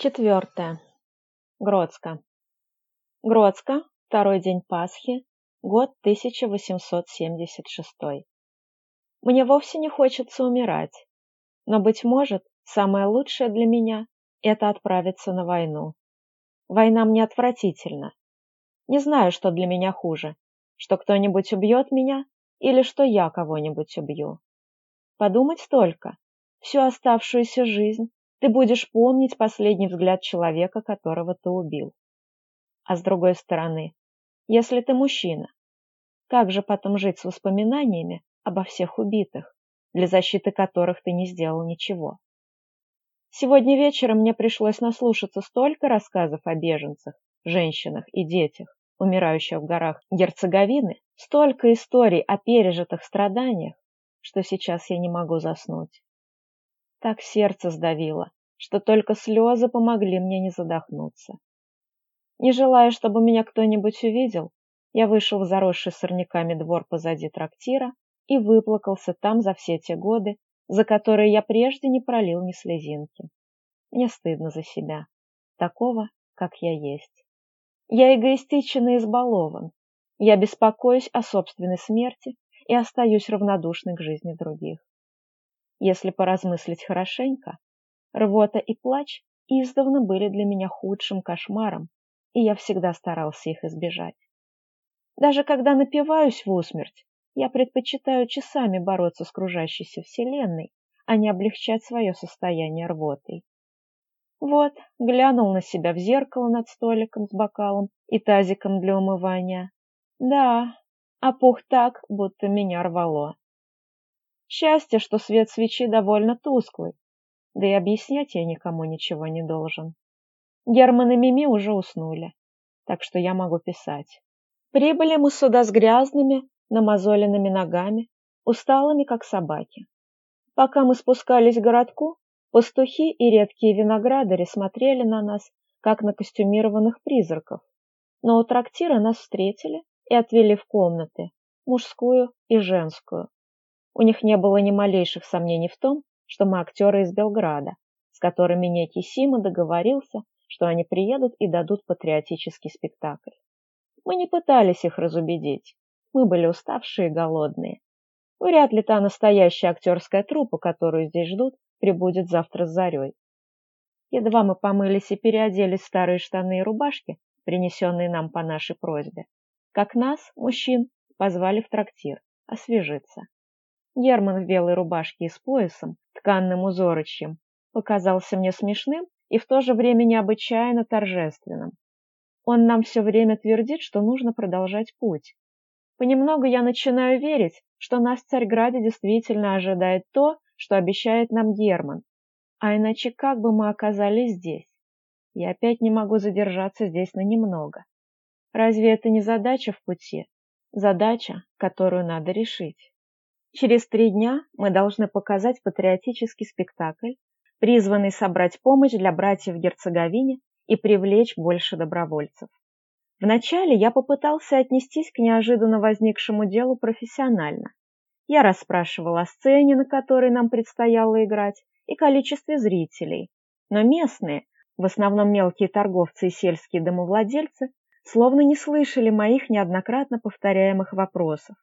Четвертое. Гродска. Гродска, второй день Пасхи, год 1876. Мне вовсе не хочется умирать, но, быть может, самое лучшее для меня – это отправиться на войну. Война мне отвратительна. Не знаю, что для меня хуже, что кто-нибудь убьет меня или что я кого-нибудь убью. Подумать только, всю оставшуюся жизнь ты будешь помнить последний взгляд человека, которого ты убил. А с другой стороны, если ты мужчина, как же потом жить с воспоминаниями обо всех убитых, для защиты которых ты не сделал ничего? Сегодня вечером мне пришлось наслушаться столько рассказов о беженцах, женщинах и детях, умирающих в горах Герцеговины, столько историй о пережитых страданиях, что сейчас я не могу заснуть. Так сердце сдавило, что только слезы помогли мне не задохнуться. Не желая, чтобы меня кто-нибудь увидел, я вышел в заросший сорняками двор позади трактира и выплакался там за все те годы, за которые я прежде не пролил ни слезинки. Мне стыдно за себя, такого, как я есть. Я эгоистичен и избалован. Я беспокоюсь о собственной смерти и остаюсь равнодушной к жизни других. Если поразмыслить хорошенько, рвота и плач издавна были для меня худшим кошмаром, и я всегда старался их избежать. Даже когда напиваюсь в усмерть, я предпочитаю часами бороться с кружащейся вселенной, а не облегчать свое состояние рвотой. Вот, глянул на себя в зеркало над столиком с бокалом и тазиком для умывания. Да, опух а так, будто меня рвало. Счастье, что свет свечи довольно тусклый, да и объяснять я никому ничего не должен. Герман и Мими уже уснули, так что я могу писать. Прибыли мы сюда с грязными, намазоленными ногами, усталыми, как собаки. Пока мы спускались к городку, пастухи и редкие виноградари смотрели на нас, как на костюмированных призраков. Но у трактира нас встретили и отвели в комнаты, мужскую и женскую, у них не было ни малейших сомнений в том, что мы актеры из Белграда, с которыми некий Сима договорился, что они приедут и дадут патриотический спектакль. Мы не пытались их разубедить. Мы были уставшие и голодные. Вряд ли та настоящая актерская труппа, которую здесь ждут, прибудет завтра с зарей. Едва мы помылись и переоделись в старые штаны и рубашки, принесенные нам по нашей просьбе, как нас, мужчин, позвали в трактир освежиться. Герман в белой рубашке и с поясом, тканным узорочьем, показался мне смешным и в то же время необычайно торжественным. Он нам все время твердит, что нужно продолжать путь. Понемногу я начинаю верить, что нас в Царьграде действительно ожидает то, что обещает нам Герман. А иначе как бы мы оказались здесь? Я опять не могу задержаться здесь на немного. Разве это не задача в пути? Задача, которую надо решить. Через три дня мы должны показать патриотический спектакль, призванный собрать помощь для братьев в Герцеговине и привлечь больше добровольцев. Вначале я попытался отнестись к неожиданно возникшему делу профессионально. Я расспрашивал о сцене, на которой нам предстояло играть, и количестве зрителей, но местные, в основном мелкие торговцы и сельские домовладельцы, словно не слышали моих неоднократно повторяемых вопросов.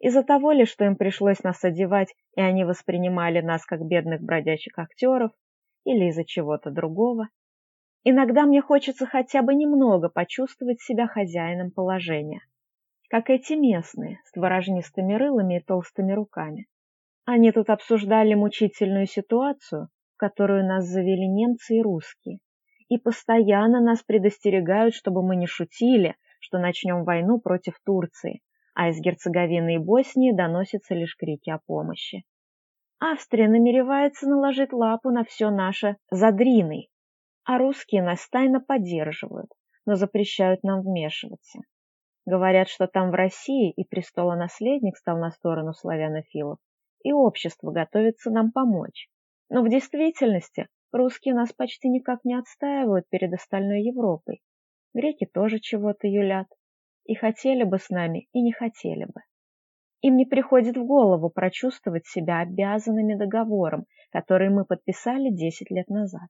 Из-за того ли, что им пришлось нас одевать, и они воспринимали нас как бедных бродячих актеров, или из-за чего-то другого, иногда мне хочется хотя бы немного почувствовать себя хозяином положения, как эти местные с творожнистыми рылами и толстыми руками. Они тут обсуждали мучительную ситуацию, в которую нас завели немцы и русские, и постоянно нас предостерегают, чтобы мы не шутили, что начнем войну против Турции, а из Говиной и Боснии доносятся лишь крики о помощи. Австрия намеревается наложить лапу на все наше задриной, а русские нас тайно поддерживают, но запрещают нам вмешиваться. Говорят, что там в России и престолонаследник стал на сторону славянофилов, и общество готовится нам помочь. Но в действительности русские нас почти никак не отстаивают перед остальной Европой. Греки тоже чего-то юлят и хотели бы с нами, и не хотели бы. Им не приходит в голову прочувствовать себя обязанными договором, который мы подписали 10 лет назад.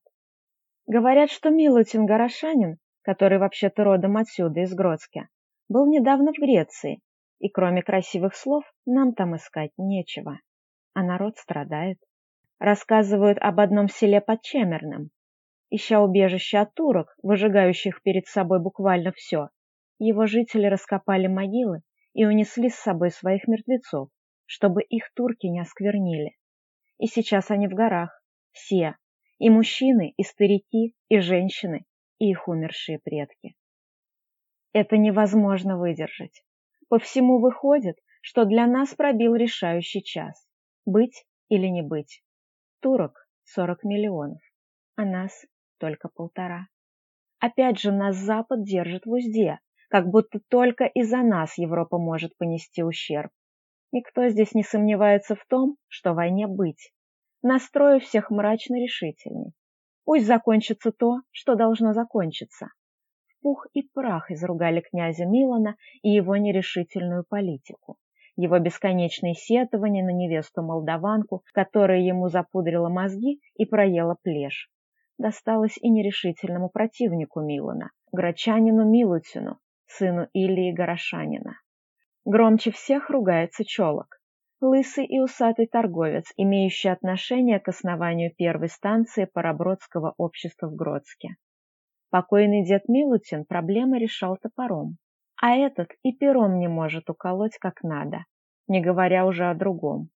Говорят, что Милутин Горошанин, который вообще-то родом отсюда, из Гродски, был недавно в Греции, и кроме красивых слов нам там искать нечего. А народ страдает. Рассказывают об одном селе под Чемерным. Ища убежище от турок, выжигающих перед собой буквально все, его жители раскопали могилы и унесли с собой своих мертвецов, чтобы их турки не осквернили. И сейчас они в горах, все, и мужчины, и старики, и женщины, и их умершие предки. Это невозможно выдержать. По всему выходит, что для нас пробил решающий час. Быть или не быть. Турок 40 миллионов, а нас только полтора. Опять же, нас Запад держит в узде, как будто только из-за нас Европа может понести ущерб. Никто здесь не сомневается в том, что войне быть. Настрою всех мрачно решительный. Пусть закончится то, что должно закончиться. В пух и прах изругали князя Милана и его нерешительную политику. Его бесконечные сетования на невесту-молдаванку, которая ему запудрила мозги и проела плешь. Досталось и нерешительному противнику Милана, грачанину Милутину, сыну Ильи Горошанина. Громче всех ругается Чолок, лысый и усатый торговец, имеющий отношение к основанию первой станции Парабродского общества в Гродске. Покойный дед Милутин проблемы решал топором, а этот и пером не может уколоть как надо, не говоря уже о другом.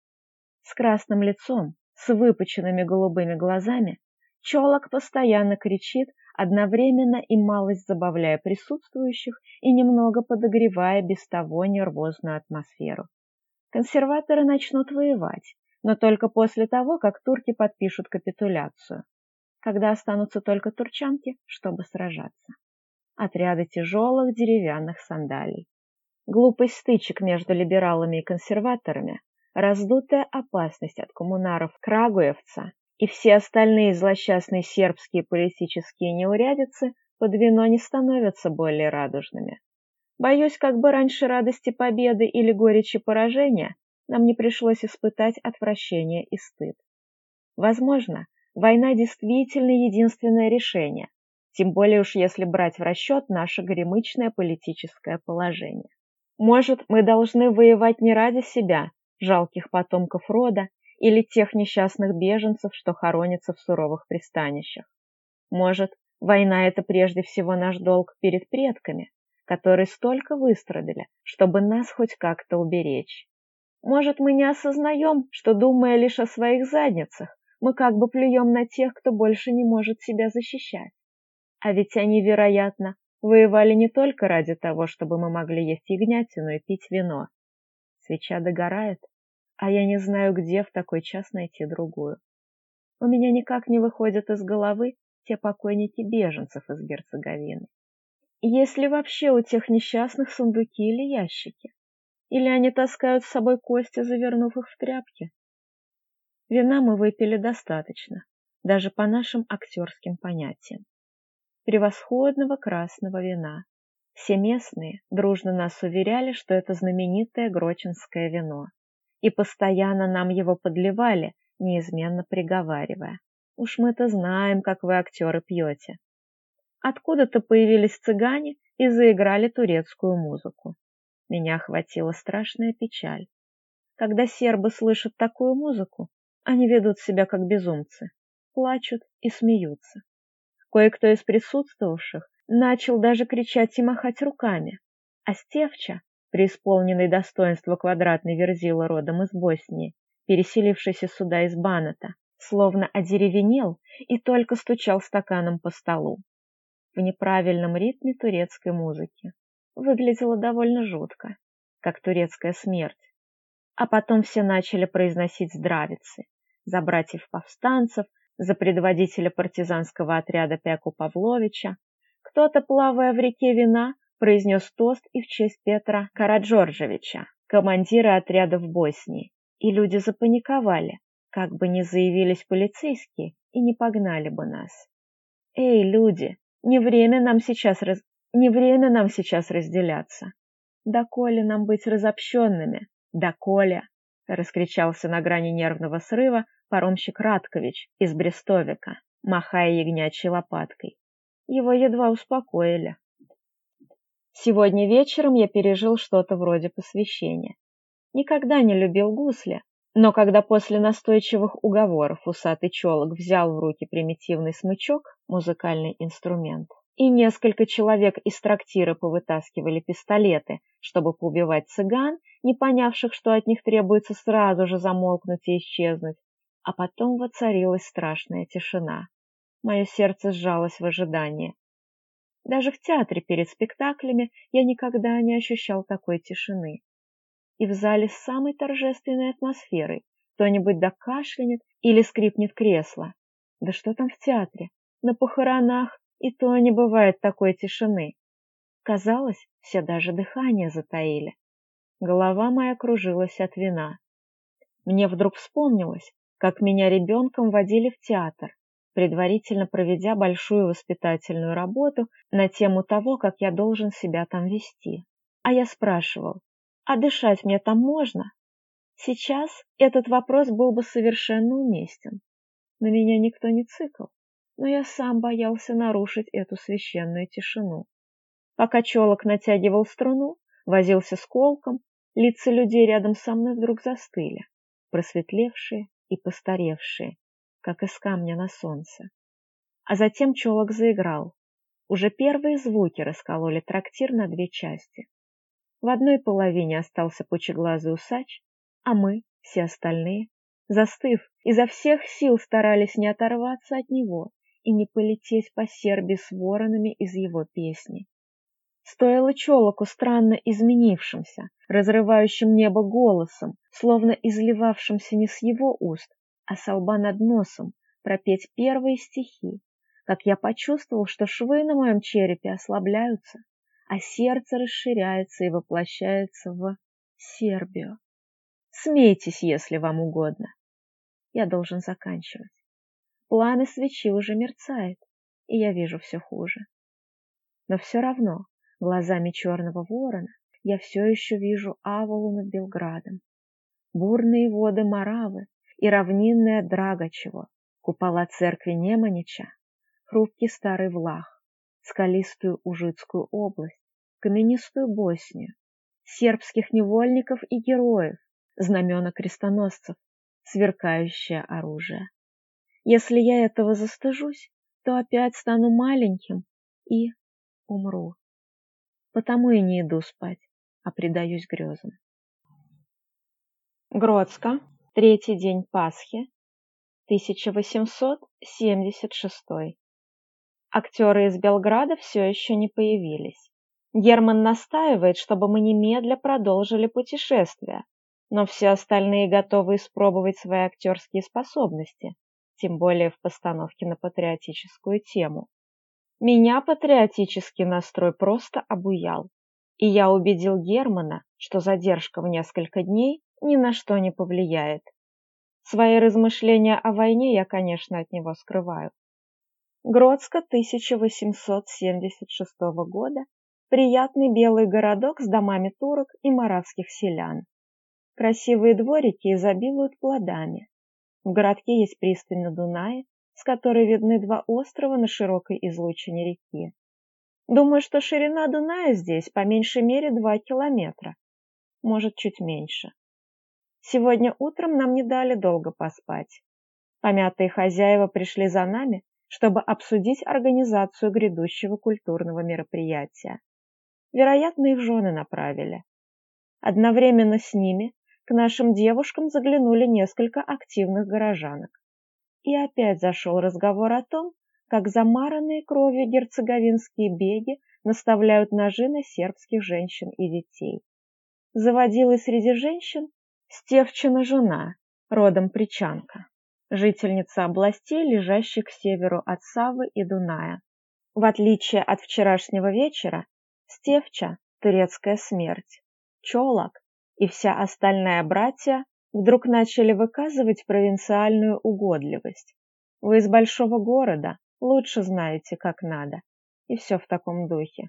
С красным лицом, с выпученными голубыми глазами, Чолок постоянно кричит одновременно и малость забавляя присутствующих и немного подогревая без того нервозную атмосферу. Консерваторы начнут воевать, но только после того, как турки подпишут капитуляцию, когда останутся только турчанки, чтобы сражаться. Отряды тяжелых деревянных сандалий. Глупый стычек между либералами и консерваторами, раздутая опасность от коммунаров-крагуевца и все остальные злосчастные сербские политические неурядицы под вино не становятся более радужными. Боюсь, как бы раньше радости победы или горечи поражения нам не пришлось испытать отвращение и стыд. Возможно, война действительно единственное решение, тем более уж если брать в расчет наше горемычное политическое положение. Может, мы должны воевать не ради себя, жалких потомков рода, или тех несчастных беженцев, что хоронятся в суровых пристанищах. Может, война – это прежде всего наш долг перед предками, которые столько выстрадали, чтобы нас хоть как-то уберечь. Может, мы не осознаем, что, думая лишь о своих задницах, мы как бы плюем на тех, кто больше не может себя защищать. А ведь они, вероятно, воевали не только ради того, чтобы мы могли есть ягнятину и пить вино. Свеча догорает, а я не знаю, где в такой час найти другую. У меня никак не выходят из головы те покойники беженцев из Герцеговины. Есть ли вообще у тех несчастных сундуки или ящики? Или они таскают с собой кости, завернув их в тряпки? Вина мы выпили достаточно, даже по нашим актерским понятиям. Превосходного красного вина. Все местные дружно нас уверяли, что это знаменитое грочинское вино и постоянно нам его подливали, неизменно приговаривая. Уж мы-то знаем, как вы актеры пьете. Откуда-то появились цыгане и заиграли турецкую музыку. Меня охватила страшная печаль. Когда сербы слышат такую музыку, они ведут себя как безумцы, плачут и смеются. Кое-кто из присутствовавших начал даже кричать и махать руками, а Стевча преисполненный достоинства квадратный верзила родом из Боснии, переселившийся сюда из Баната, словно одеревенел и только стучал стаканом по столу. В неправильном ритме турецкой музыки. Выглядело довольно жутко, как турецкая смерть. А потом все начали произносить здравицы за братьев-повстанцев, за предводителя партизанского отряда Пяку Павловича. Кто-то, плавая в реке вина, произнес тост и в честь Петра Караджоржевича, командира отряда в Боснии, и люди запаниковали, как бы не заявились полицейские и не погнали бы нас. Эй, люди, не время нам сейчас раз... не время нам сейчас разделяться. Доколе нам быть разобщенными? Доколе? Раскричался на грани нервного срыва паромщик Радкович из Брестовика, махая ягнячей лопаткой. Его едва успокоили. Сегодня вечером я пережил что-то вроде посвящения. Никогда не любил гусля, но когда после настойчивых уговоров усатый челок взял в руки примитивный смычок, музыкальный инструмент, и несколько человек из трактира повытаскивали пистолеты, чтобы поубивать цыган, не понявших, что от них требуется сразу же замолкнуть и исчезнуть, а потом воцарилась страшная тишина. Мое сердце сжалось в ожидании. Даже в театре перед спектаклями я никогда не ощущал такой тишины. И в зале с самой торжественной атмосферой кто-нибудь докашлянет или скрипнет кресло. Да что там в театре? На похоронах и то не бывает такой тишины. Казалось, все даже дыхание затаили. Голова моя кружилась от вина. Мне вдруг вспомнилось, как меня ребенком водили в театр, предварительно проведя большую воспитательную работу на тему того, как я должен себя там вести. А я спрашивал, а дышать мне там можно? Сейчас этот вопрос был бы совершенно уместен. На меня никто не цикал, но я сам боялся нарушить эту священную тишину. Пока челок натягивал струну, возился с колком, лица людей рядом со мной вдруг застыли, просветлевшие и постаревшие, как из камня на солнце. А затем чулок заиграл. Уже первые звуки раскололи трактир на две части. В одной половине остался пучеглазый усач, а мы, все остальные, застыв, изо всех сил старались не оторваться от него и не полететь по серби с воронами из его песни. Стоило челоку странно изменившимся, разрывающим небо голосом, словно изливавшимся не с его уст, а солба над носом, пропеть первые стихи, как я почувствовал, что швы на моем черепе ослабляются, а сердце расширяется и воплощается в Сербию. Смейтесь, если вам угодно. Я должен заканчивать. Пламя свечи уже мерцает, и я вижу все хуже. Но все равно, глазами черного ворона, я все еще вижу Авалу над Белградом. Бурные воды Маравы и равнинное Драгочево, купола церкви Неманича, хрупкий старый Влах, скалистую Ужицкую область, каменистую Боснию, сербских невольников и героев, знамена крестоносцев, сверкающее оружие. Если я этого застыжусь, то опять стану маленьким и умру. Потому и не иду спать, а предаюсь грезам. Гродска, Третий день Пасхи, 1876. Актеры из Белграда все еще не появились. Герман настаивает, чтобы мы немедля продолжили путешествие, но все остальные готовы испробовать свои актерские способности, тем более в постановке на патриотическую тему. Меня патриотический настрой просто обуял, и я убедил Германа, что задержка в несколько дней ни на что не повлияет. Свои размышления о войне я, конечно, от него скрываю. Гродска 1876 года, приятный белый городок с домами турок и маравских селян. Красивые дворики изобилуют плодами. В городке есть пристань на Дунае, с которой видны два острова на широкой излучине реки. Думаю, что ширина Дуная здесь по меньшей мере 2 километра, может чуть меньше. Сегодня утром нам не дали долго поспать. Помятые хозяева пришли за нами, чтобы обсудить организацию грядущего культурного мероприятия. Вероятно, их жены направили. Одновременно с ними к нашим девушкам заглянули несколько активных горожанок. И опять зашел разговор о том, как замаранные кровью герцеговинские беги наставляют ножи на сербских женщин и детей. Заводилась среди женщин Стевчина жена, родом Причанка, жительница области, лежащей к северу от Савы и Дуная. В отличие от вчерашнего вечера, Стевча – турецкая смерть, Чолок и вся остальная братья вдруг начали выказывать провинциальную угодливость. Вы из большого города, лучше знаете, как надо. И все в таком духе.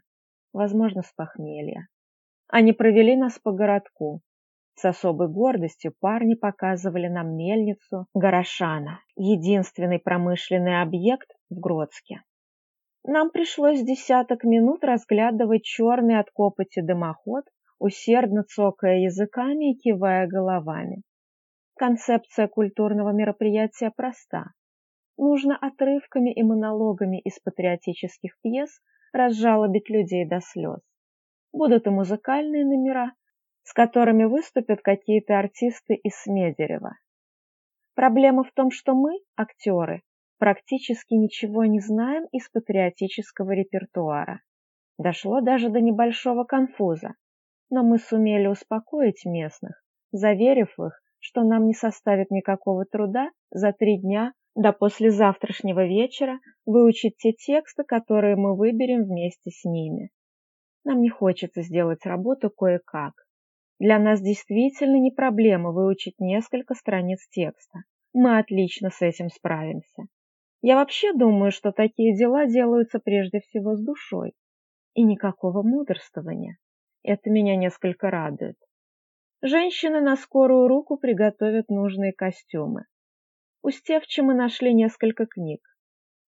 Возможно, с похмелья. Они провели нас по городку, с особой гордостью парни показывали нам мельницу Горошана, единственный промышленный объект в Гродске. Нам пришлось десяток минут разглядывать черный от копоти дымоход, усердно цокая языками и кивая головами. Концепция культурного мероприятия проста. Нужно отрывками и монологами из патриотических пьес разжалобить людей до слез. Будут и музыкальные номера, с которыми выступят какие-то артисты из Смедерева. Проблема в том, что мы, актеры, практически ничего не знаем из патриотического репертуара. Дошло даже до небольшого конфуза, но мы сумели успокоить местных, заверив их, что нам не составит никакого труда за три дня до послезавтрашнего вечера выучить те тексты, которые мы выберем вместе с ними. Нам не хочется сделать работу кое-как. Для нас действительно не проблема выучить несколько страниц текста. Мы отлично с этим справимся. Я вообще думаю, что такие дела делаются прежде всего с душой. И никакого мудрствования. Это меня несколько радует. Женщины на скорую руку приготовят нужные костюмы. У Стевчи мы нашли несколько книг.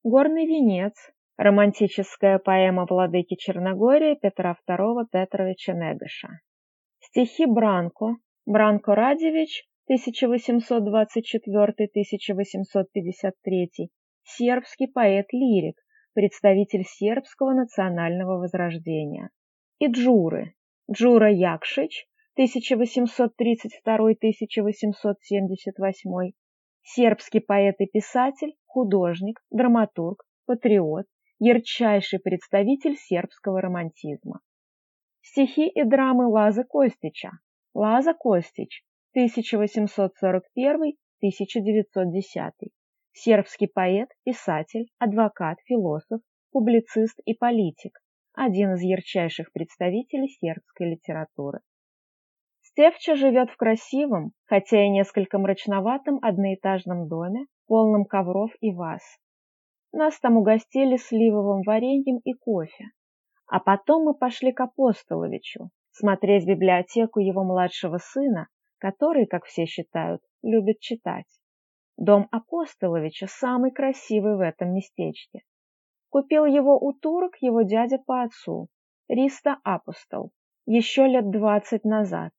«Горный венец», романтическая поэма владыки Черногории Петра II Тетровича Негыша. Стихи Бранко, Бранко Радевич, 1824-1853, сербский поэт-лирик, представитель сербского национального возрождения. И Джуры, Джура Якшич, 1832-1878, сербский поэт и писатель, художник, драматург, патриот, ярчайший представитель сербского романтизма. Стихи и драмы Лаза Костича. Лаза Костич, 1841-1910. Сербский поэт, писатель, адвокат, философ, публицист и политик. Один из ярчайших представителей сербской литературы. Стевча живет в красивом, хотя и несколько мрачноватом одноэтажном доме, полном ковров и ваз. Нас там угостили сливовым вареньем и кофе. А потом мы пошли к Апостоловичу смотреть библиотеку его младшего сына, который, как все считают, любит читать. Дом Апостоловича самый красивый в этом местечке. Купил его у турок его дядя по отцу, Риста Апостол, еще лет двадцать назад.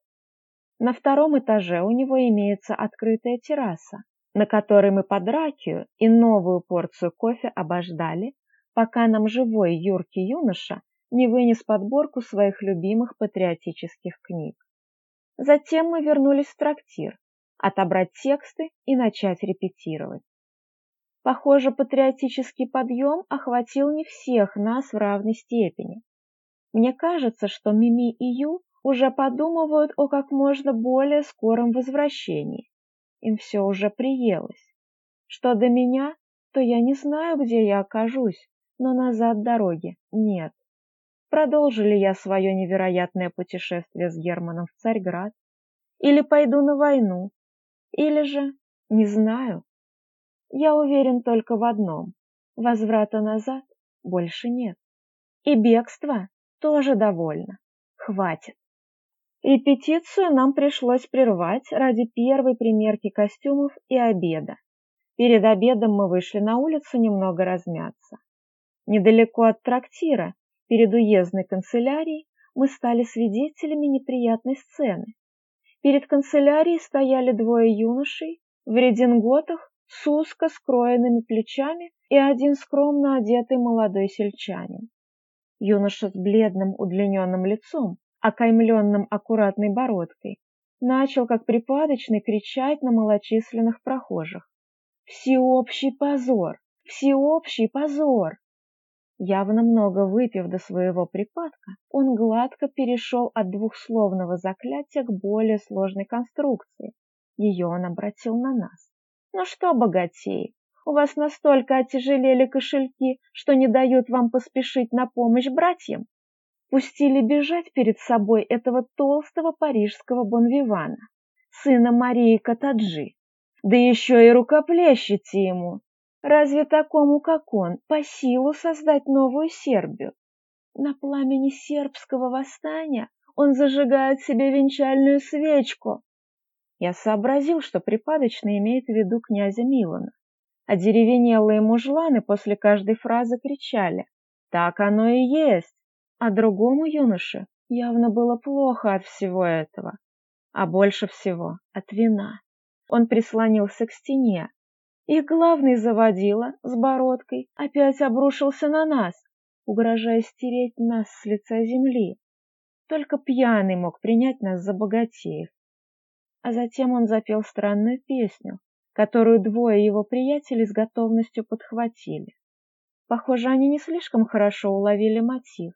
На втором этаже у него имеется открытая терраса, на которой мы под ракию и новую порцию кофе обождали, пока нам живой юркий юноша не вынес подборку своих любимых патриотических книг. Затем мы вернулись в трактир, отобрать тексты и начать репетировать. Похоже, патриотический подъем охватил не всех нас в равной степени. Мне кажется, что Мими и Ю уже подумывают о как можно более скором возвращении. Им все уже приелось. Что до меня, то я не знаю, где я окажусь, но назад дороги нет продолжу ли я свое невероятное путешествие с Германом в Царьград, или пойду на войну, или же, не знаю. Я уверен только в одном – возврата назад больше нет. И бегство тоже довольно, хватит. Репетицию нам пришлось прервать ради первой примерки костюмов и обеда. Перед обедом мы вышли на улицу немного размяться. Недалеко от трактира Перед уездной канцелярией мы стали свидетелями неприятной сцены. Перед канцелярией стояли двое юношей в рединготах с узко скроенными плечами и один скромно одетый молодой сельчанин. Юноша с бледным удлиненным лицом, окаймленным аккуратной бородкой, начал как припадочный кричать на малочисленных прохожих. «Всеобщий позор! Всеобщий позор!» Явно много выпив до своего припадка, он гладко перешел от двухсловного заклятия к более сложной конструкции. Ее он обратил на нас. «Ну что, богатей? у вас настолько отяжелели кошельки, что не дают вам поспешить на помощь братьям?» Пустили бежать перед собой этого толстого парижского бонвивана, сына Марии Катаджи. Да еще и рукоплещите ему, Разве такому, как он, по силу создать новую Сербию? На пламени сербского восстания он зажигает себе венчальную свечку. Я сообразил, что припадочный имеет в виду князя Милана. А деревенелые мужланы после каждой фразы кричали «Так оно и есть!» А другому юноше явно было плохо от всего этого, а больше всего от вина. Он прислонился к стене, и главный заводила с бородкой опять обрушился на нас, угрожая стереть нас с лица земли. Только пьяный мог принять нас за богатеев. А затем он запел странную песню, которую двое его приятелей с готовностью подхватили. Похоже, они не слишком хорошо уловили мотив,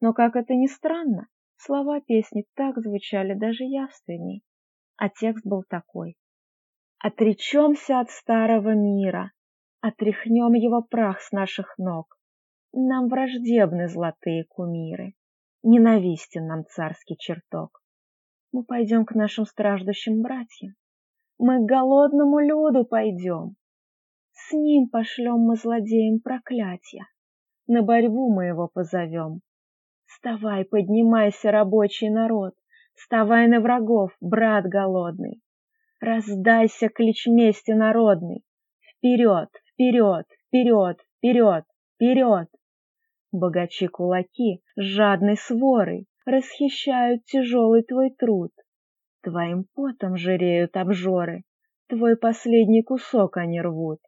но, как это ни странно, слова песни так звучали даже явственней, а текст был такой отречемся от старого мира, отряхнем его прах с наших ног. Нам враждебны золотые кумиры, ненавистен нам царский чертог. Мы пойдем к нашим страждущим братьям, мы к голодному люду пойдем. С ним пошлем мы злодеям проклятия, на борьбу мы его позовем. Вставай, поднимайся, рабочий народ, вставай на врагов, брат голодный. Раздайся клич мести народный. Вперед, вперед, вперед, вперед, вперед! Богачи кулаки, жадной своры, Расхищают тяжелый твой труд. Твоим потом жиреют обжоры, Твой последний кусок они рвут.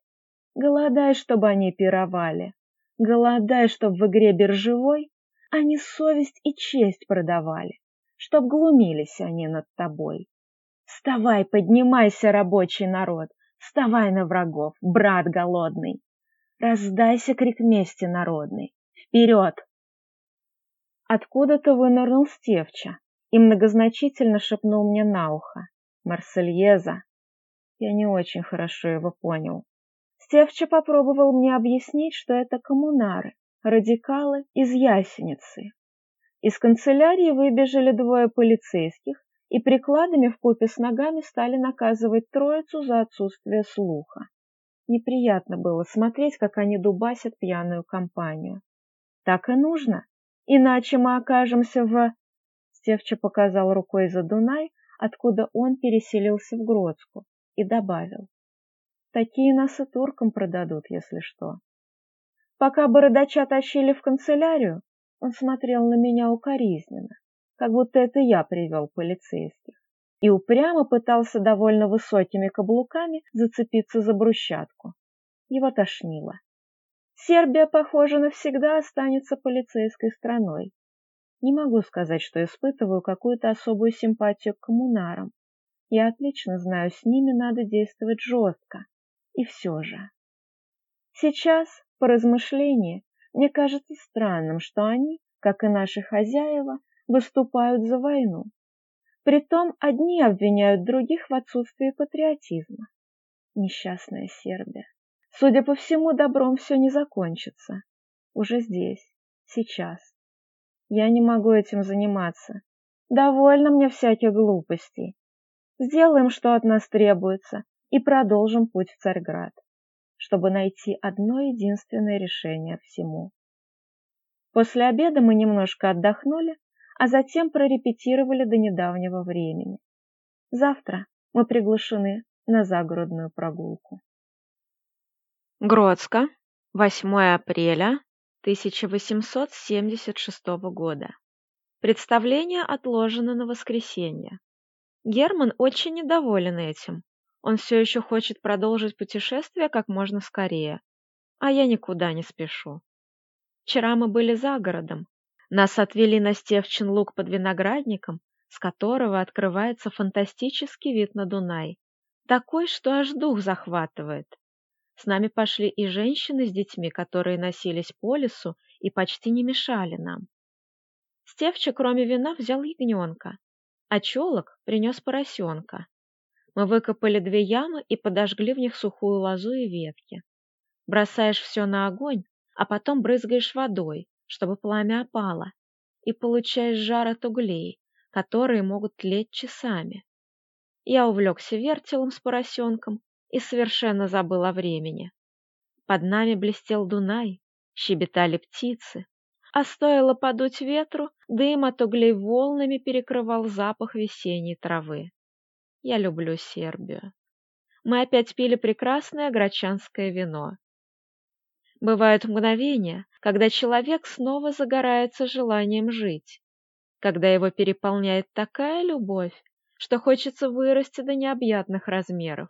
Голодай, чтобы они пировали, Голодай, чтоб в игре биржевой Они а совесть и честь продавали, Чтоб глумились они над тобой. Вставай, поднимайся, рабочий народ! Вставай на врагов, брат голодный! Раздайся крик мести народный! Вперед! Откуда-то вынырнул Стевча и многозначительно шепнул мне на ухо. «Марсельеза!» Я не очень хорошо его понял. Стевча попробовал мне объяснить, что это коммунары, радикалы из Ясеницы. Из канцелярии выбежали двое полицейских и прикладами в купе с ногами стали наказывать троицу за отсутствие слуха. Неприятно было смотреть, как они дубасят пьяную компанию. Так и нужно, иначе мы окажемся в... Стевча показал рукой за Дунай, откуда он переселился в Гродску, и добавил. Такие нас и туркам продадут, если что. Пока бородача тащили в канцелярию, он смотрел на меня укоризненно как будто это я привел полицейских, и упрямо пытался довольно высокими каблуками зацепиться за брусчатку. Его тошнило. Сербия, похоже, навсегда останется полицейской страной. Не могу сказать, что испытываю какую-то особую симпатию к коммунарам. Я отлично знаю, с ними надо действовать жестко. И все же. Сейчас, по размышлению, мне кажется странным, что они, как и наши хозяева, выступают за войну. Притом одни обвиняют других в отсутствии патриотизма. Несчастная Сербия. Судя по всему, добром все не закончится. Уже здесь, сейчас. Я не могу этим заниматься. Довольно мне всяких глупостей. Сделаем, что от нас требуется, и продолжим путь в Царьград, чтобы найти одно единственное решение всему. После обеда мы немножко отдохнули, а затем прорепетировали до недавнего времени. Завтра мы приглашены на загородную прогулку. Гродско, 8 апреля 1876 года. Представление отложено на воскресенье. Герман очень недоволен этим. Он все еще хочет продолжить путешествие как можно скорее. А я никуда не спешу. Вчера мы были за городом, нас отвели на стевчин луг под виноградником, с которого открывается фантастический вид на Дунай, такой, что аж дух захватывает. С нами пошли и женщины с детьми, которые носились по лесу и почти не мешали нам. Стевча, кроме вина, взял ягненка, а челок принес поросенка. Мы выкопали две ямы и подожгли в них сухую лозу и ветки. Бросаешь все на огонь, а потом брызгаешь водой, чтобы пламя опало, и получаешь жар от углей, которые могут лечь часами. Я увлекся вертелом с поросенком и совершенно забыл о времени. Под нами блестел Дунай, щебетали птицы, а стоило подуть ветру, дым от углей волнами перекрывал запах весенней травы. Я люблю Сербию. Мы опять пили прекрасное грачанское вино. Бывают мгновения, когда человек снова загорается желанием жить, когда его переполняет такая любовь, что хочется вырасти до необъятных размеров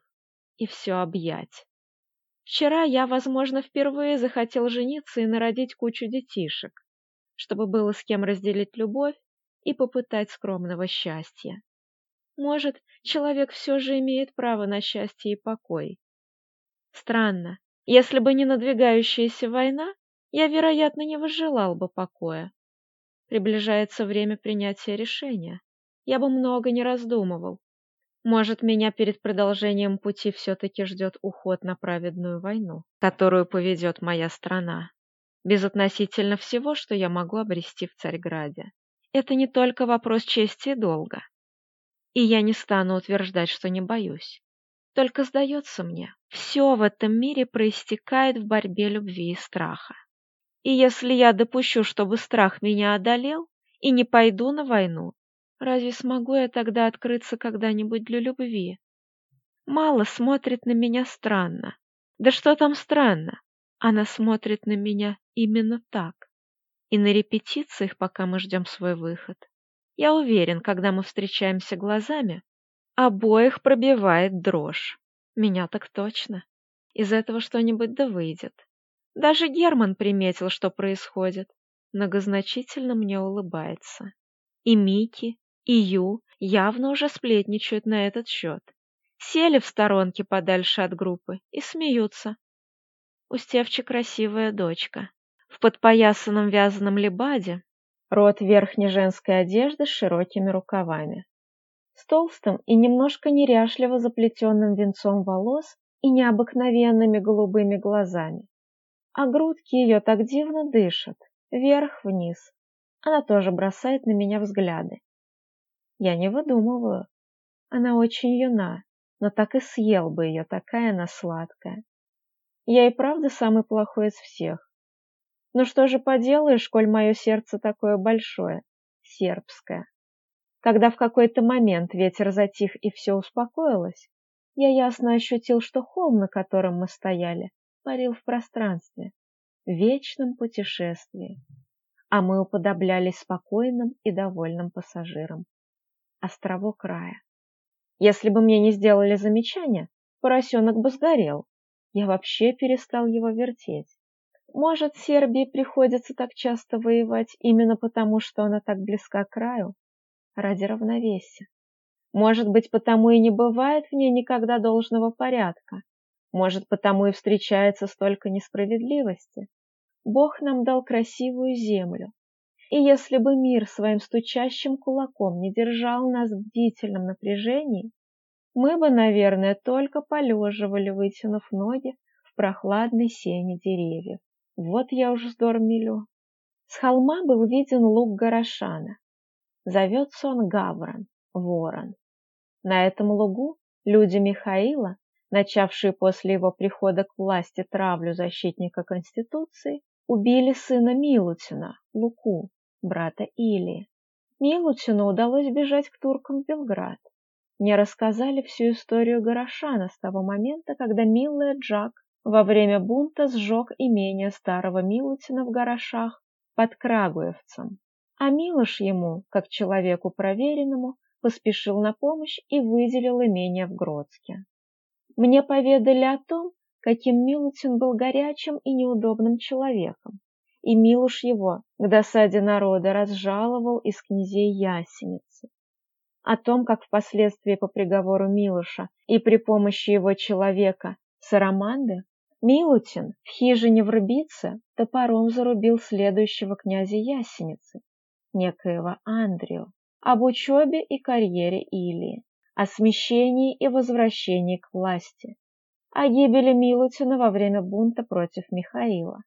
и все объять. Вчера я, возможно, впервые захотел жениться и народить кучу детишек, чтобы было с кем разделить любовь и попытать скромного счастья. Может, человек все же имеет право на счастье и покой. Странно, если бы не надвигающаяся война, я, вероятно, не выжелал бы покоя. Приближается время принятия решения. Я бы много не раздумывал. Может, меня перед продолжением пути все-таки ждет уход на праведную войну, которую поведет моя страна, безотносительно всего, что я могу обрести в Царьграде. Это не только вопрос чести и долга. И я не стану утверждать, что не боюсь. Только сдается мне, все в этом мире проистекает в борьбе любви и страха. И если я допущу, чтобы страх меня одолел, и не пойду на войну, разве смогу я тогда открыться когда-нибудь для любви? Мало смотрит на меня странно. Да что там странно? Она смотрит на меня именно так. И на репетициях, пока мы ждем свой выход. Я уверен, когда мы встречаемся глазами, обоих пробивает дрожь. Меня так точно. Из этого что-нибудь да выйдет. Даже Герман приметил, что происходит. Многозначительно мне улыбается. И Мики, и Ю явно уже сплетничают на этот счет. Сели в сторонке подальше от группы и смеются. У Стевчи красивая дочка. В подпоясанном вязаном лебаде рот верхней женской одежды с широкими рукавами. С толстым и немножко неряшливо заплетенным венцом волос и необыкновенными голубыми глазами а грудки ее так дивно дышат, вверх-вниз. Она тоже бросает на меня взгляды. Я не выдумываю. Она очень юна, но так и съел бы ее, такая она сладкая. Я и правда самый плохой из всех. Ну что же поделаешь, коль мое сердце такое большое, сербское. Когда в какой-то момент ветер затих и все успокоилось, я ясно ощутил, что холм, на котором мы стояли, парил в пространстве, в вечном путешествии, а мы уподоблялись спокойным и довольным пассажирам. Островок рая. Если бы мне не сделали замечания, поросенок бы сгорел. Я вообще перестал его вертеть. Может, Сербии приходится так часто воевать именно потому, что она так близка к краю? Ради равновесия. Может быть, потому и не бывает в ней никогда должного порядка. Может, потому и встречается столько несправедливости. Бог нам дал красивую землю. И если бы мир своим стучащим кулаком не держал нас в бдительном напряжении, мы бы, наверное, только полеживали, вытянув ноги в прохладной сене деревьев. Вот я уже здор С холма был виден луг Горошана. Зовется он Гаврон, Ворон. На этом лугу люди Михаила начавшие после его прихода к власти травлю защитника Конституции, убили сына Милутина, Луку, брата Илии. Милутину удалось бежать к туркам в Белград. Мне рассказали всю историю Горошана с того момента, когда милая Джак во время бунта сжег имение старого Милутина в Горошах под Крагуевцем. А Милош ему, как человеку проверенному, поспешил на помощь и выделил имение в Гродске. Мне поведали о том, каким Милутин был горячим и неудобным человеком, и Милуш его к досаде народа разжаловал из князей Ясеницы. О том, как впоследствии по приговору Милуша и при помощи его человека Сараманды Милутин в хижине в Рыбице топором зарубил следующего князя Ясеницы, некоего Андрио, об учебе и карьере Илии о смещении и возвращении к власти, о гибели Милутина во время бунта против Михаила,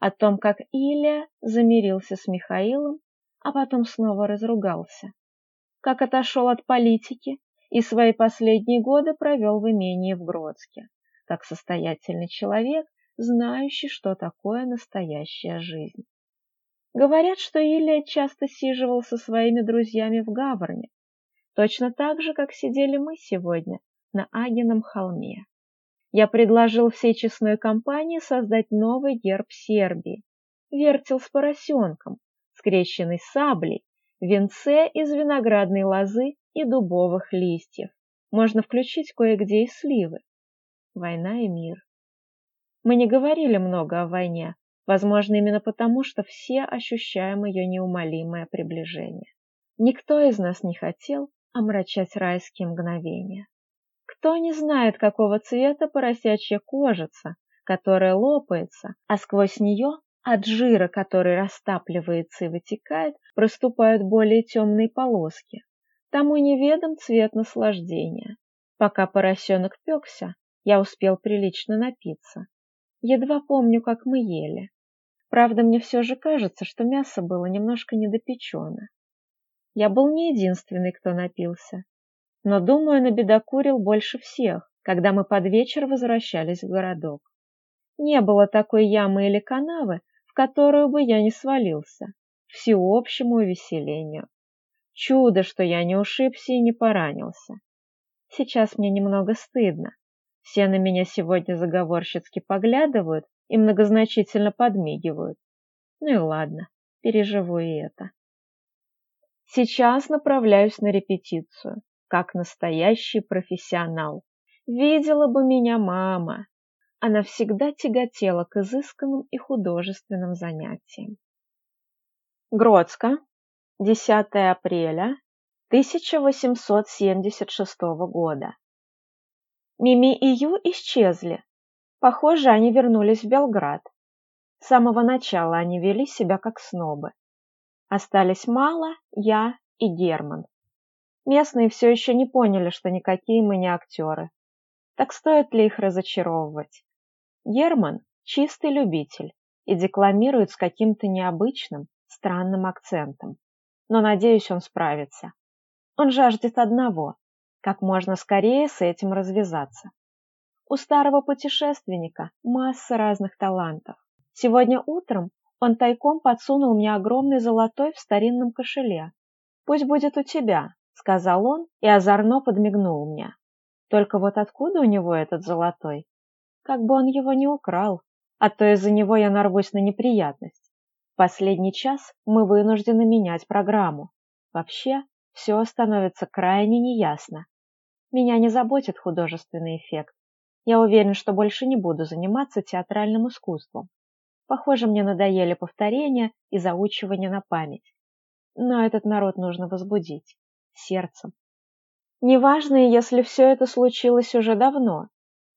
о том, как Илья замирился с Михаилом, а потом снова разругался, как отошел от политики и свои последние годы провел в имении в Гродске, как состоятельный человек, знающий, что такое настоящая жизнь. Говорят, что Илья часто сиживал со своими друзьями в Гаварне, точно так же, как сидели мы сегодня на Агином холме. Я предложил всей честной компании создать новый герб Сербии. Вертел с поросенком, скрещенный саблей, венце из виноградной лозы и дубовых листьев. Можно включить кое-где и сливы. Война и мир. Мы не говорили много о войне, возможно, именно потому, что все ощущаем ее неумолимое приближение. Никто из нас не хотел, омрачать райские мгновения. Кто не знает, какого цвета поросячья кожица, которая лопается, а сквозь нее от жира, который растапливается и вытекает, проступают более темные полоски. Тому неведом цвет наслаждения. Пока поросенок пекся, я успел прилично напиться. Едва помню, как мы ели. Правда, мне все же кажется, что мясо было немножко недопечено. Я был не единственный, кто напился. Но, думаю, набедокурил больше всех, когда мы под вечер возвращались в городок. Не было такой ямы или канавы, в которую бы я не свалился, всеобщему увеселению. Чудо, что я не ушибся и не поранился. Сейчас мне немного стыдно. Все на меня сегодня заговорщицки поглядывают и многозначительно подмигивают. Ну и ладно, переживу и это. Сейчас направляюсь на репетицию, как настоящий профессионал. Видела бы меня мама. Она всегда тяготела к изысканным и художественным занятиям. Гродско, 10 апреля 1876 года. Мими и Ю исчезли. Похоже, они вернулись в Белград. С самого начала они вели себя как снобы. Остались Мала, я и Герман. Местные все еще не поняли, что никакие мы не актеры. Так стоит ли их разочаровывать? Герман – чистый любитель и декламирует с каким-то необычным, странным акцентом. Но, надеюсь, он справится. Он жаждет одного – как можно скорее с этим развязаться. У старого путешественника масса разных талантов. Сегодня утром он тайком подсунул мне огромный золотой в старинном кошеле. «Пусть будет у тебя», — сказал он и озорно подмигнул мне. Только вот откуда у него этот золотой? Как бы он его не украл, а то из-за него я нарвусь на неприятность. Последний час мы вынуждены менять программу. Вообще, все становится крайне неясно. Меня не заботит художественный эффект. Я уверен, что больше не буду заниматься театральным искусством. Похоже, мне надоели повторения и заучивание на память. Но этот народ нужно возбудить. Сердцем. Неважно, если все это случилось уже давно.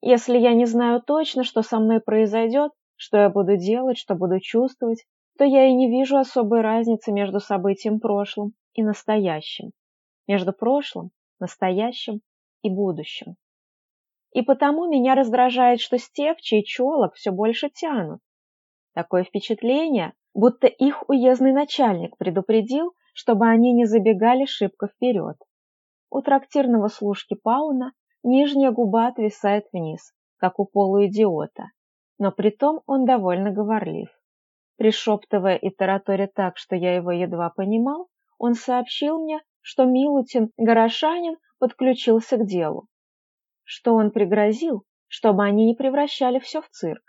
Если я не знаю точно, что со мной произойдет, что я буду делать, что буду чувствовать, то я и не вижу особой разницы между событием прошлым и настоящим. Между прошлым, настоящим и будущим. И потому меня раздражает, что степ, чей челок все больше тянут, Такое впечатление, будто их уездный начальник предупредил, чтобы они не забегали шибко вперед. У трактирного служки Пауна нижняя губа отвисает вниз, как у полуидиота, но при том он довольно говорлив. Пришептывая и тараторя так, что я его едва понимал, он сообщил мне, что Милутин Горошанин подключился к делу, что он пригрозил, чтобы они не превращали все в цирк,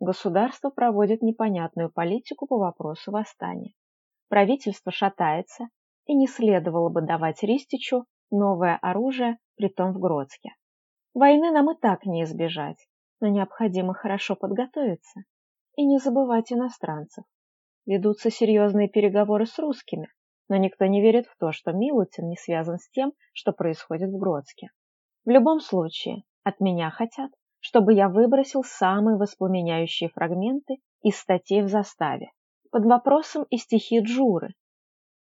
Государство проводит непонятную политику по вопросу восстания. Правительство шатается, и не следовало бы давать Ристичу новое оружие, притом в Гродске. Войны нам и так не избежать, но необходимо хорошо подготовиться и не забывать иностранцев. Ведутся серьезные переговоры с русскими, но никто не верит в то, что Милутин не связан с тем, что происходит в Гродске. В любом случае, от меня хотят, чтобы я выбросил самые воспламеняющие фрагменты из статей в заставе, под вопросом и стихи Джуры.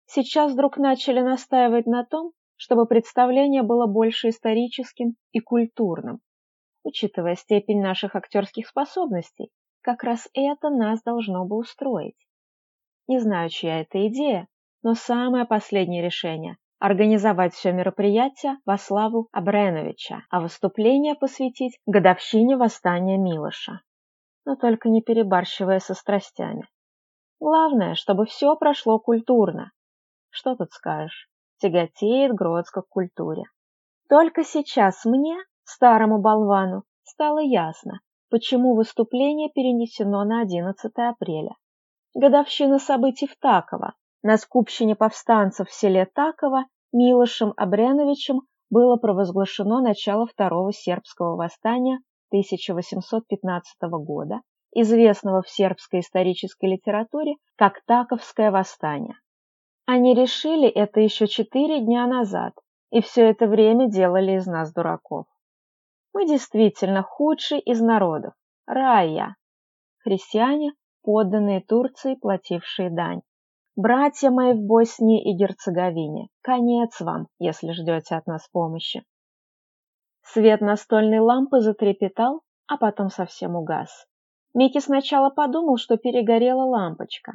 Сейчас вдруг начали настаивать на том, чтобы представление было больше историческим и культурным. Учитывая степень наших актерских способностей, как раз это нас должно бы устроить. Не знаю, чья это идея, но самое последнее решение организовать все мероприятие во славу Абреновича, а выступление посвятить годовщине восстания Милоша. Но только не перебарщивая со страстями. Главное, чтобы все прошло культурно. Что тут скажешь? Тяготеет Гродско к культуре. Только сейчас мне, старому болвану, стало ясно, почему выступление перенесено на 11 апреля. Годовщина событий в Таково, на скупщине повстанцев в селе Таково Милошем Абреновичем было провозглашено начало Второго сербского восстания 1815 года, известного в сербской исторической литературе как Таковское восстание. Они решили это еще четыре дня назад, и все это время делали из нас дураков. Мы действительно худший из народов, рая, христиане, подданные Турции, платившие дань. Братья мои в Боснии и Герцеговине, конец вам, если ждете от нас помощи. Свет настольной лампы затрепетал, а потом совсем угас. Микки сначала подумал, что перегорела лампочка,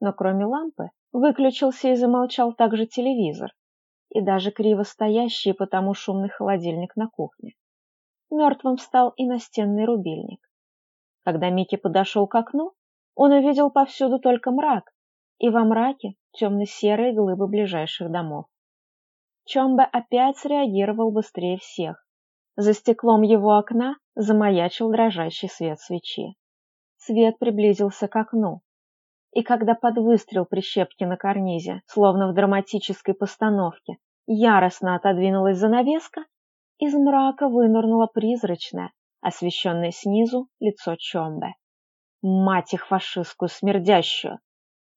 но кроме лампы выключился и замолчал также телевизор, и даже криво стоящий потому шумный холодильник на кухне. Мертвым стал и настенный рубильник. Когда Микки подошел к окну, он увидел повсюду только мрак, и во мраке темно-серые глыбы ближайших домов. Чомба опять среагировал быстрее всех. За стеклом его окна замаячил дрожащий свет свечи. Свет приблизился к окну. И когда под выстрел прищепки на карнизе, словно в драматической постановке, яростно отодвинулась занавеска, из мрака вынырнуло призрачное, освещенное снизу лицо Чомбе. Мать их фашистскую смердящую!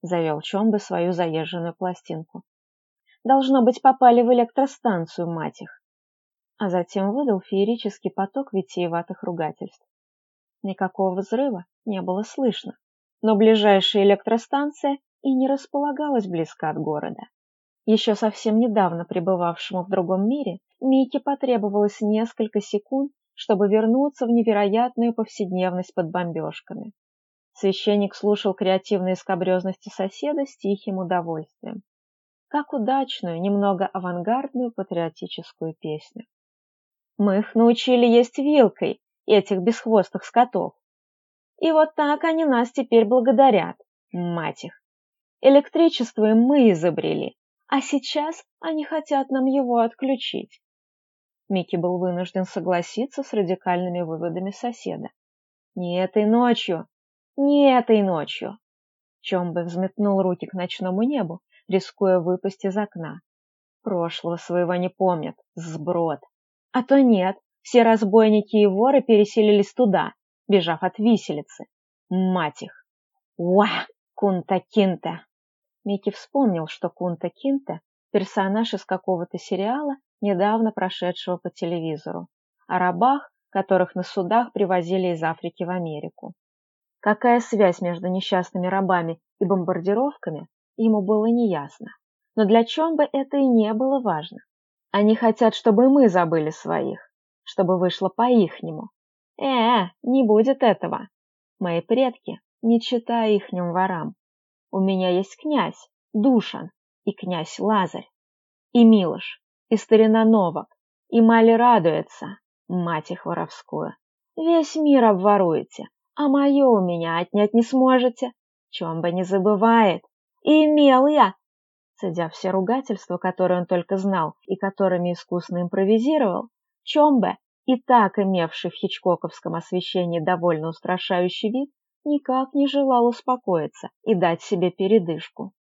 завел Чомбы свою заезженную пластинку. Должно быть, попали в электростанцию, мать их. А затем выдал феерический поток витиеватых ругательств. Никакого взрыва не было слышно, но ближайшая электростанция и не располагалась близко от города. Еще совсем недавно пребывавшему в другом мире Мике потребовалось несколько секунд, чтобы вернуться в невероятную повседневность под бомбежками. Священник слушал креативные скабрезности соседа с тихим удовольствием. Как удачную, немного авангардную патриотическую песню. Мы их научили есть вилкой, этих бесхвостых скотов. И вот так они нас теперь благодарят, мать их. Электричество им мы изобрели, а сейчас они хотят нам его отключить. Микки был вынужден согласиться с радикальными выводами соседа. Не этой ночью, не этой ночью. Чомбы взметнул руки к ночному небу, рискуя выпасть из окна. Прошлого своего не помнят, сброд. А то нет, все разбойники и воры переселились туда, бежав от виселицы. Мать их! Уа! Кунта-кинта! Микки вспомнил, что Кунта-кинта – персонаж из какого-то сериала, недавно прошедшего по телевизору, о рабах, которых на судах привозили из Африки в Америку. Какая связь между несчастными рабами и бомбардировками, ему было неясно. Но для Чомбы это и не было важно. Они хотят, чтобы мы забыли своих, чтобы вышло по-ихнему. Э, не будет этого. Мои предки, не читая ихним ворам. У меня есть князь Душан и князь Лазарь, и Милош, и старина Новак, и Мали радуется, мать их воровскую. Весь мир обворуете, а мое у меня отнять не сможете. Чем бы не забывает. И имел я. Цедя все ругательства, которые он только знал и которыми искусно импровизировал, Чомбе, и так имевший в хичкоковском освещении довольно устрашающий вид, никак не желал успокоиться и дать себе передышку.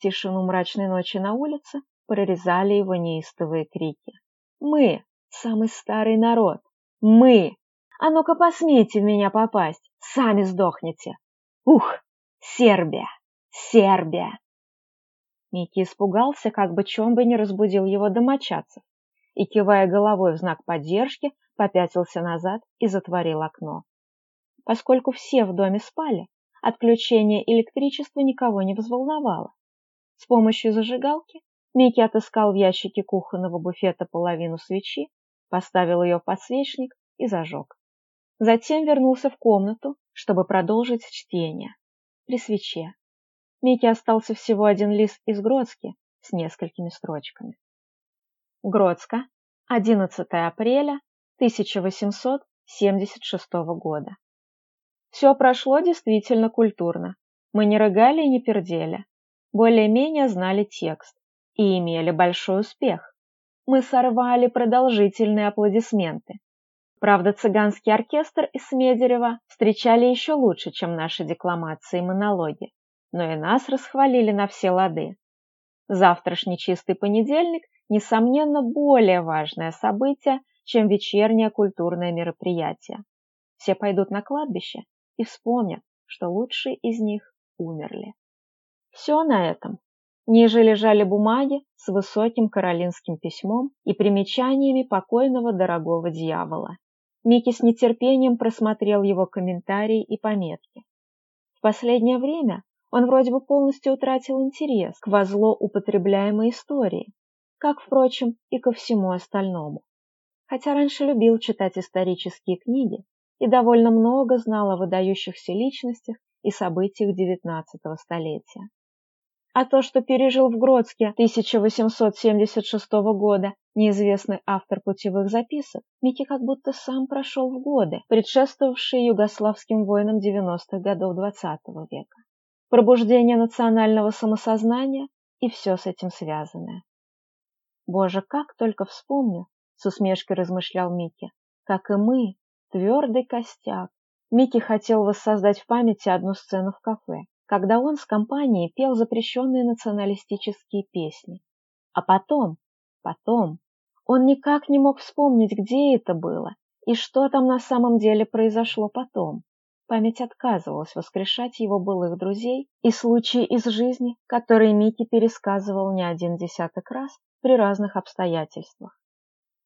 Тишину мрачной ночи на улице прорезали его неистовые крики. «Мы! Самый старый народ! Мы!» А ну-ка посмейте в меня попасть, сами сдохнете. Ух, Сербия, Сербия. Микки испугался, как бы чем бы не разбудил его домочадцев, и, кивая головой в знак поддержки, попятился назад и затворил окно. Поскольку все в доме спали, отключение электричества никого не взволновало. С помощью зажигалки Микки отыскал в ящике кухонного буфета половину свечи, поставил ее в подсвечник и зажег. Затем вернулся в комнату, чтобы продолжить чтение. При свече. Микки остался всего один лист из Гродски с несколькими строчками. Гродска, 11 апреля 1876 года. Все прошло действительно культурно. Мы не рыгали и не пердели. Более-менее знали текст и имели большой успех. Мы сорвали продолжительные аплодисменты. Правда, цыганский оркестр из Смедерева встречали еще лучше, чем наши декламации и монологи, но и нас расхвалили на все лады. Завтрашний чистый понедельник – несомненно более важное событие, чем вечернее культурное мероприятие. Все пойдут на кладбище и вспомнят, что лучшие из них умерли. Все на этом. Ниже лежали бумаги с высоким каролинским письмом и примечаниями покойного дорогого дьявола. Микки с нетерпением просмотрел его комментарии и пометки. В последнее время он вроде бы полностью утратил интерес к возло употребляемой истории, как, впрочем, и ко всему остальному. Хотя раньше любил читать исторические книги и довольно много знал о выдающихся личностях и событиях XIX столетия а то, что пережил в Гродске 1876 года неизвестный автор путевых записок, Микки как будто сам прошел в годы, предшествовавшие югославским войнам 90-х годов XX -го века. Пробуждение национального самосознания и все с этим связанное. «Боже, как только вспомню!» — с усмешкой размышлял Микки. «Как и мы, твердый костяк!» Микки хотел воссоздать в памяти одну сцену в кафе когда он с компанией пел запрещенные националистические песни. А потом, потом, он никак не мог вспомнить, где это было и что там на самом деле произошло потом. Память отказывалась воскрешать его былых друзей и случаи из жизни, которые Микки пересказывал не один десяток раз при разных обстоятельствах.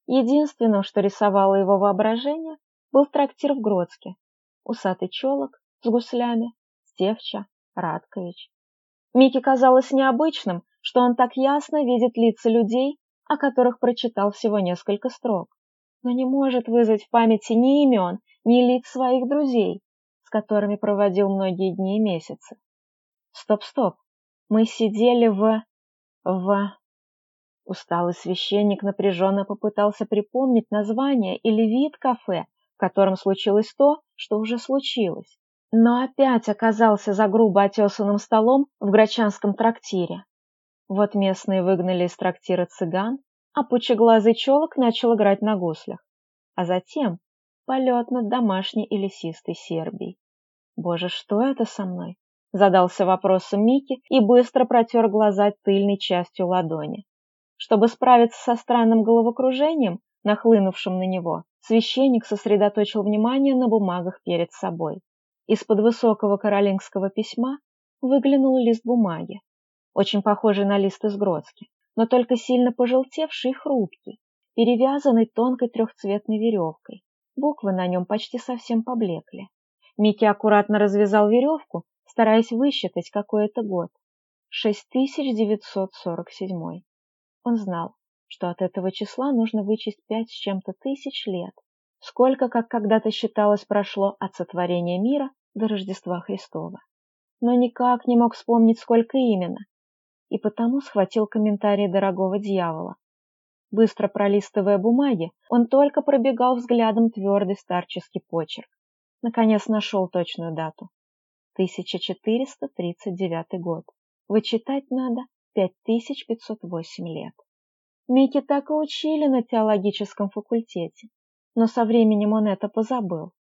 Единственное, что рисовало его воображение, был трактир в Гродске. Усатый челок с гуслями, девча, Радкович. Мике казалось необычным, что он так ясно видит лица людей, о которых прочитал всего несколько строк, но не может вызвать в памяти ни имен, ни лиц своих друзей, с которыми проводил многие дни и месяцы. Стоп-стоп, мы сидели в... в... Усталый священник напряженно попытался припомнить название или вид кафе, в котором случилось то, что уже случилось но опять оказался за грубо отесанным столом в грачанском трактире. Вот местные выгнали из трактира цыган, а пучеглазый челок начал играть на гуслях, а затем полет над домашней и лесистой Сербией. «Боже, что это со мной?» — задался вопросом Микки и быстро протер глаза тыльной частью ладони. Чтобы справиться со странным головокружением, нахлынувшим на него, священник сосредоточил внимание на бумагах перед собой. Из-под высокого каролингского письма выглянул лист бумаги, очень похожий на лист из Гродски, но только сильно пожелтевший и хрупкий, перевязанный тонкой трехцветной веревкой. Буквы на нем почти совсем поблекли. Микки аккуратно развязал веревку, стараясь высчитать какой это год. 6947. Он знал, что от этого числа нужно вычесть пять с чем-то тысяч лет, сколько, как когда-то считалось, прошло от сотворения мира до Рождества Христова. Но никак не мог вспомнить, сколько именно. И потому схватил комментарии дорогого дьявола. Быстро пролистывая бумаги, он только пробегал взглядом твердый старческий почерк. Наконец нашел точную дату. 1439 год. Вычитать надо 5508 лет. Мики так и учили на теологическом факультете но со временем он это позабыл,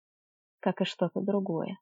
как и что-то другое.